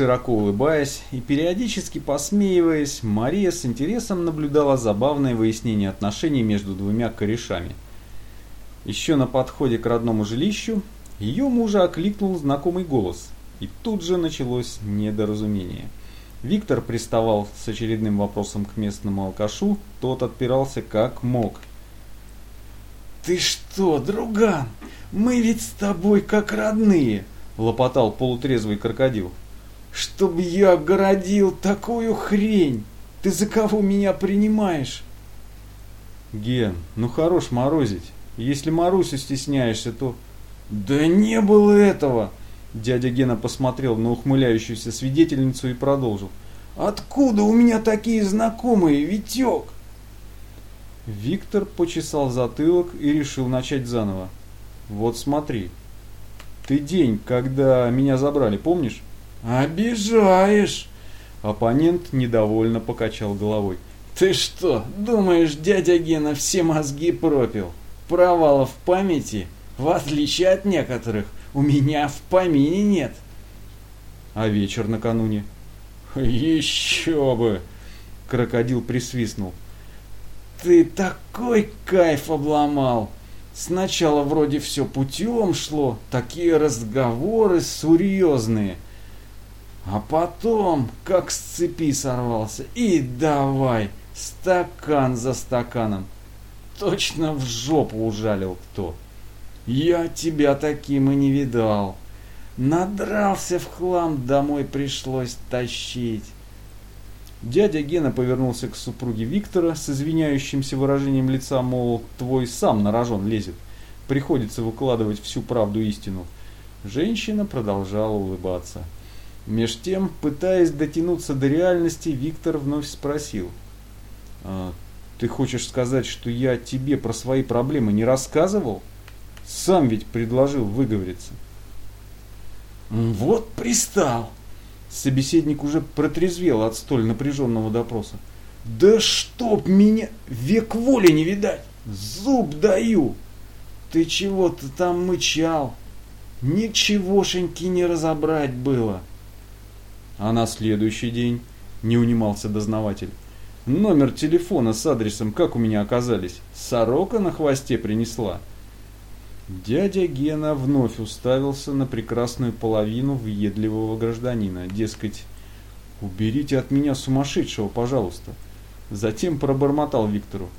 Широко улыбаясь и периодически посмеиваясь, Мария с интересом наблюдала забавное выяснение отношений между двумя корешами. Еще на подходе к родному жилищу ее мужа окликнул знакомый голос, и тут же началось недоразумение. Виктор приставал с очередным вопросом к местному алкашу, тот отпирался как мог. «Ты что, друган, мы ведь с тобой как родные!» — лопотал полутрезвый крокодил. «Чтоб я городил такую хрень! Ты за кого меня принимаешь?» «Ген, ну хорош морозить. Если Марусю стесняешься, то...» «Да не было этого!» Дядя Гена посмотрел на ухмыляющуюся свидетельницу и продолжил. «Откуда у меня такие знакомые, Витек?» Виктор почесал затылок и решил начать заново. «Вот смотри. Ты день, когда меня забрали, помнишь?» «Обижаешь!» Оппонент недовольно покачал головой. «Ты что, думаешь, дядя Гена все мозги пропил? Провалов в памяти, в отличие от некоторых, у меня в помине нет». «А вечер накануне?» «Еще бы!» Крокодил присвистнул. «Ты такой кайф обломал!» Сначала вроде все путем шло, такие разговоры серьезные. А потом, как с цепи сорвался, и давай, стакан за стаканом. Точно в жопу ужалил кто. Я тебя таким и не видал. Надрался в хлам, домой пришлось тащить. Дядя Гена повернулся к супруге Виктора с извиняющимся выражением лица, мол, твой сам на рожон лезет. Приходится выкладывать всю правду истину. Женщина продолжала улыбаться. Меж тем, пытаясь дотянуться до реальности, Виктор вновь спросил. «А, «Ты хочешь сказать, что я тебе про свои проблемы не рассказывал? Сам ведь предложил выговориться». «Вот пристал!» Собеседник уже протрезвел от столь напряженного допроса. «Да чтоб меня век воли не видать! Зуб даю! Ты чего-то там мычал! Ничегошеньки не разобрать было!» А на следующий день не унимался дознаватель. Номер телефона с адресом как у меня оказались? Сорока на хвосте принесла. Дядя Гена вновь уставился на прекрасную половину въедливого гражданина. Дескать, уберите от меня сумасшедшего, пожалуйста. Затем пробормотал Виктору.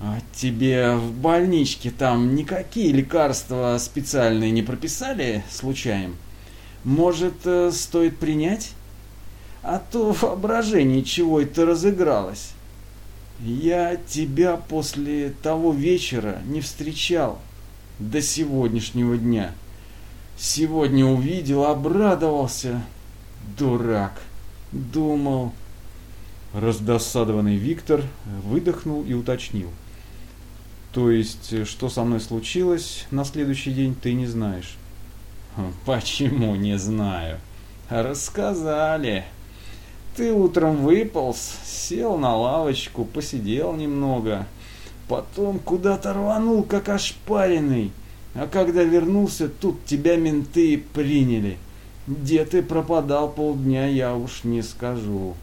А тебе в больничке там никакие лекарства специальные не прописали случаем? Может, э, стоит принять? А то воображение чего это разыгралось. Я тебя после того вечера не встречал до сегодняшнего дня. Сегодня увидел, обрадовался. Дурак. Думал. Раздосадованный Виктор выдохнул и уточнил. То есть, что со мной случилось на следующий день, ты не знаешь? Почему не знаю? Рассказали. Ты утром выполз, сел на лавочку, посидел немного, Потом куда-то рванул, как ошпаренный. А когда вернулся, тут тебя менты приняли. Где ты пропадал полдня, я уж не скажу.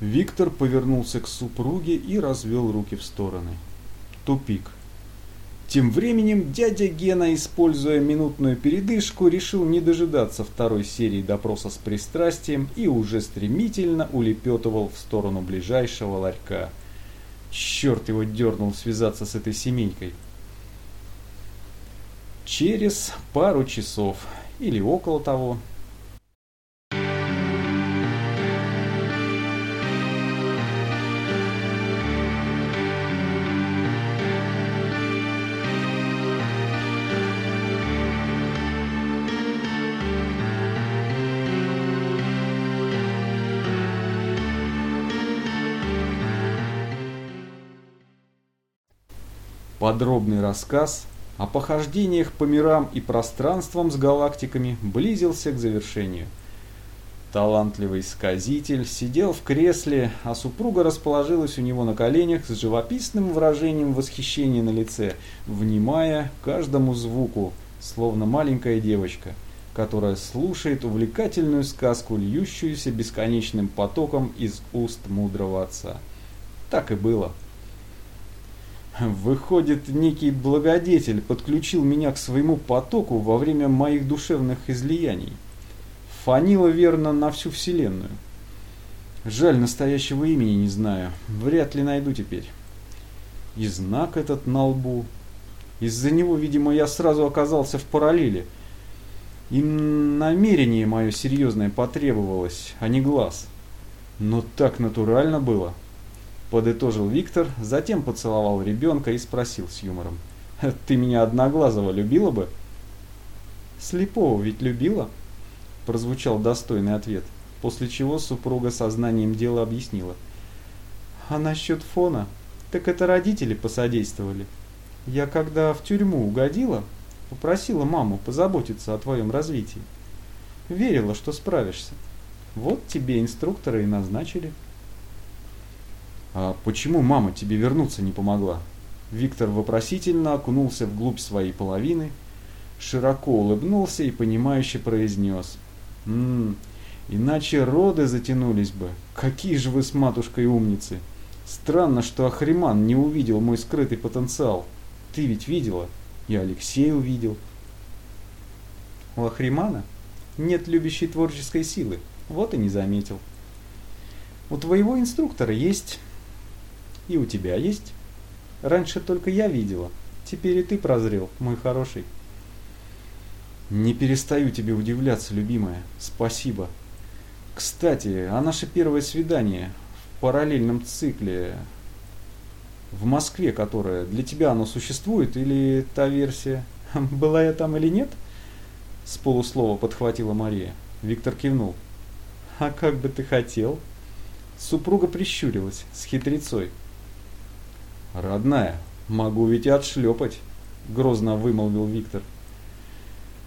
Виктор повернулся к супруге и развел руки в стороны. Тупик. Тем временем дядя Гена, используя минутную передышку, решил не дожидаться второй серии допроса с пристрастием и уже стремительно улепетывал в сторону ближайшего ларька. Черт его дернул связаться с этой семейкой. Через пару часов или около того Подробный рассказ о похождениях по мирам и пространствам с галактиками близился к завершению. Талантливый сказитель сидел в кресле, а супруга расположилась у него на коленях с живописным выражением восхищения на лице, внимая каждому звуку, словно маленькая девочка. которая слушает увлекательную сказку, льющуюся бесконечным потоком из уст мудрого отца. Так и было. Выходит, некий благодетель подключил меня к своему потоку во время моих душевных излияний. Фанило верно на всю вселенную. Жаль, настоящего имени не знаю. Вряд ли найду теперь. И знак этот на лбу. Из-за него, видимо, я сразу оказался в параллели. И намерение мое серьезное потребовалось, а не глаз. Но так натурально было. Подытожил Виктор, затем поцеловал ребенка и спросил с юмором. «Ты меня одноглазого любила бы?» «Слепого ведь любила?» Прозвучал достойный ответ, после чего супруга сознанием дела объяснила. «А насчет фона? Так это родители посодействовали. Я когда в тюрьму угодила, попросила маму позаботиться о твоем развитии. Верила, что справишься. Вот тебе инструкторы и назначили». «А почему мама тебе вернуться не помогла?» Виктор вопросительно окунулся вглубь своей половины, широко улыбнулся и понимающе произнес. «Ммм, иначе роды затянулись бы. Какие же вы с матушкой умницы! Странно, что Ахриман не увидел мой скрытый потенциал. Ты ведь видела? И Алексей увидел». «У Ахримана нет любящей творческой силы, вот и не заметил. У твоего инструктора есть и у тебя есть? Раньше только я видела. Теперь и ты прозрел, мой хороший. Не перестаю тебе удивляться, любимая. Спасибо. Кстати, а наше первое свидание в параллельном цикле в Москве, которое для тебя оно существует или та версия? Была я там или нет? С полуслова подхватила Мария. Виктор кивнул. А как бы ты хотел? Супруга прищурилась с хитрецой. «Родная, могу ведь и отшлепать», — грозно вымолвил Виктор.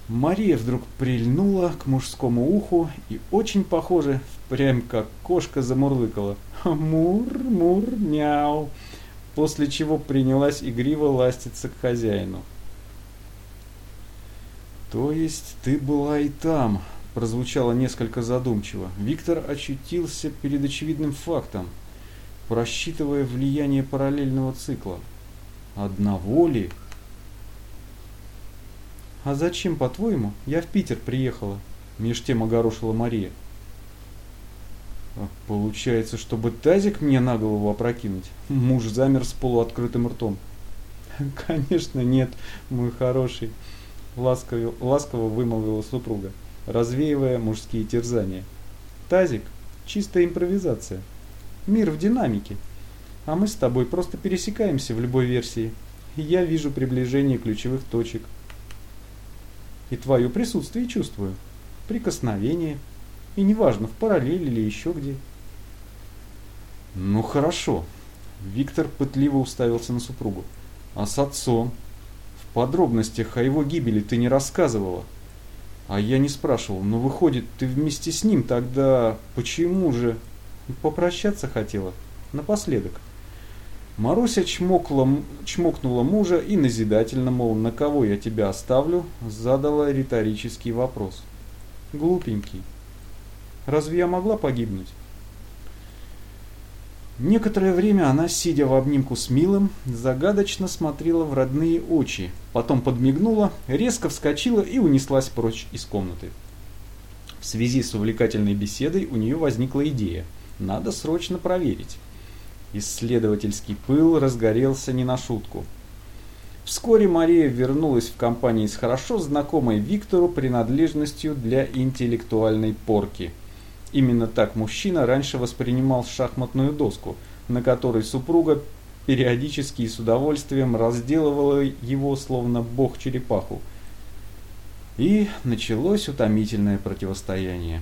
Мария вдруг прильнула к мужскому уху и очень похоже, прям как кошка замурлыкала. «Мур, мур, мяу», после чего принялась игриво ластиться к хозяину. «То есть ты была и там?» прозвучало несколько задумчиво. Виктор очутился перед очевидным фактом – просчитывая влияние параллельного цикла. Одного ли? «А зачем, по-твоему, я в Питер приехала?» Меж тем огорошила Мария. А «Получается, чтобы тазик мне на голову опрокинуть?» Муж замер с полуоткрытым ртом. «Конечно нет, мой хороший», ласково, ласково вымолвила супруга, развеивая мужские терзания. «Тазик – чистая импровизация». Мир в динамике. А мы с тобой просто пересекаемся в любой версии. Я вижу приближение ключевых точек. И твое присутствие чувствую. Прикосновение. И неважно, в параллели или еще где. Ну хорошо. Виктор пытливо уставился на супругу. А с отцом? В подробностях о его гибели ты не рассказывала. А я не спрашивал, но выходит, ты вместе с ним тогда... Почему же... Попрощаться хотела. Напоследок. Маруся чмокла, чмокнула мужа и назидательно, мол, на кого я тебя оставлю, задала риторический вопрос. Глупенький. Разве я могла погибнуть? Некоторое время она, сидя в обнимку с Милым, загадочно смотрела в родные очи, потом подмигнула, резко вскочила и унеслась прочь из комнаты. В связи с увлекательной беседой у нее возникла идея – надо срочно проверить. Исследовательский пыл разгорелся не на шутку. Вскоре Мария вернулась в компании с хорошо знакомой Виктору принадлежностью для интеллектуальной порки. Именно так мужчина раньше воспринимал шахматную доску, на которой супруга периодически и с удовольствием разделывала его словно бог черепаху. И началось утомительное противостояние.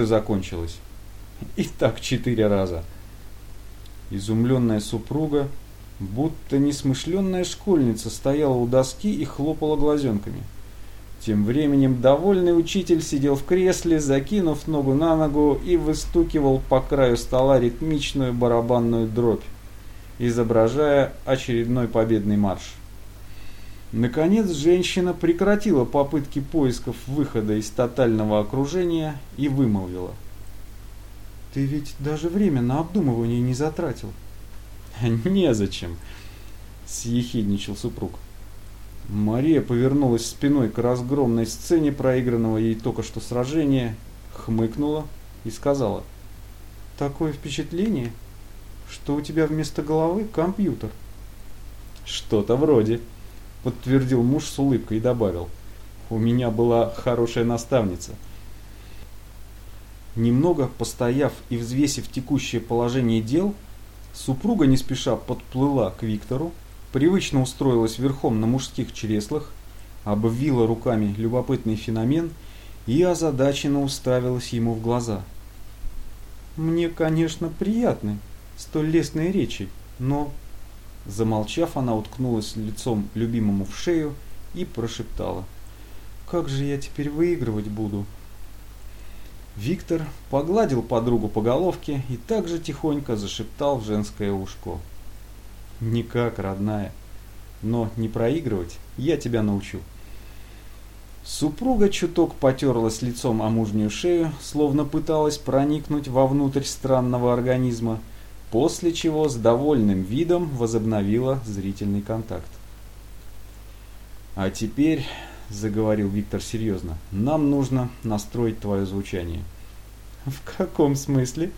Уже закончилось. И так четыре раза. Изумленная супруга, будто несмышленная школьница, стояла у доски и хлопала глазенками. Тем временем довольный учитель сидел в кресле, закинув ногу на ногу и выстукивал по краю стола ритмичную барабанную дробь, изображая очередной победный марш. Наконец женщина прекратила попытки поисков выхода из тотального окружения и вымолвила. «Ты ведь даже время на обдумывание не затратил». «Незачем», — съехидничал супруг. Мария повернулась спиной к разгромной сцене проигранного ей только что сражения, хмыкнула и сказала. «Такое впечатление, что у тебя вместо головы компьютер». «Что-то вроде», — подтвердил муж с улыбкой и добавил. «У меня была хорошая наставница». Немного постояв и взвесив текущее положение дел, супруга не спеша подплыла к Виктору, привычно устроилась верхом на мужских чреслах, обвила руками любопытный феномен и озадаченно уставилась ему в глаза. «Мне, конечно, приятны столь лестные речи, но...» Замолчав, она уткнулась лицом любимому в шею и прошептала. «Как же я теперь выигрывать буду?» Виктор погладил подругу по головке и также тихонько зашептал в женское ушко. Никак, родная. Но не проигрывать я тебя научу. Супруга чуток потерлась лицом о мужнюю шею, словно пыталась проникнуть вовнутрь странного организма, после чего с довольным видом возобновила зрительный контакт. «А теперь», — заговорил Виктор серьезно, — «нам нужно настроить твое звучание». «В каком смысле?»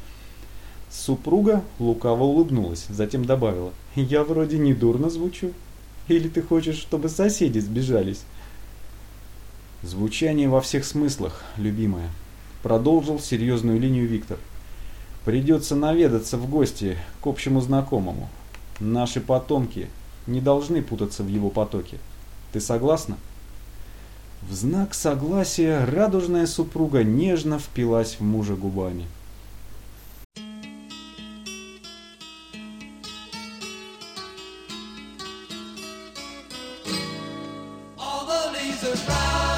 Супруга лукаво улыбнулась, затем добавила. «Я вроде не дурно звучу. Или ты хочешь, чтобы соседи сбежались?» «Звучание во всех смыслах, любимая», — продолжил серьезную линию Виктор. «Придется наведаться в гости к общему знакомому. Наши потомки не должны путаться в его потоке. Ты согласна?» В знак согласия радужная супруга нежно впилась в мужа губами. Jesus Christ.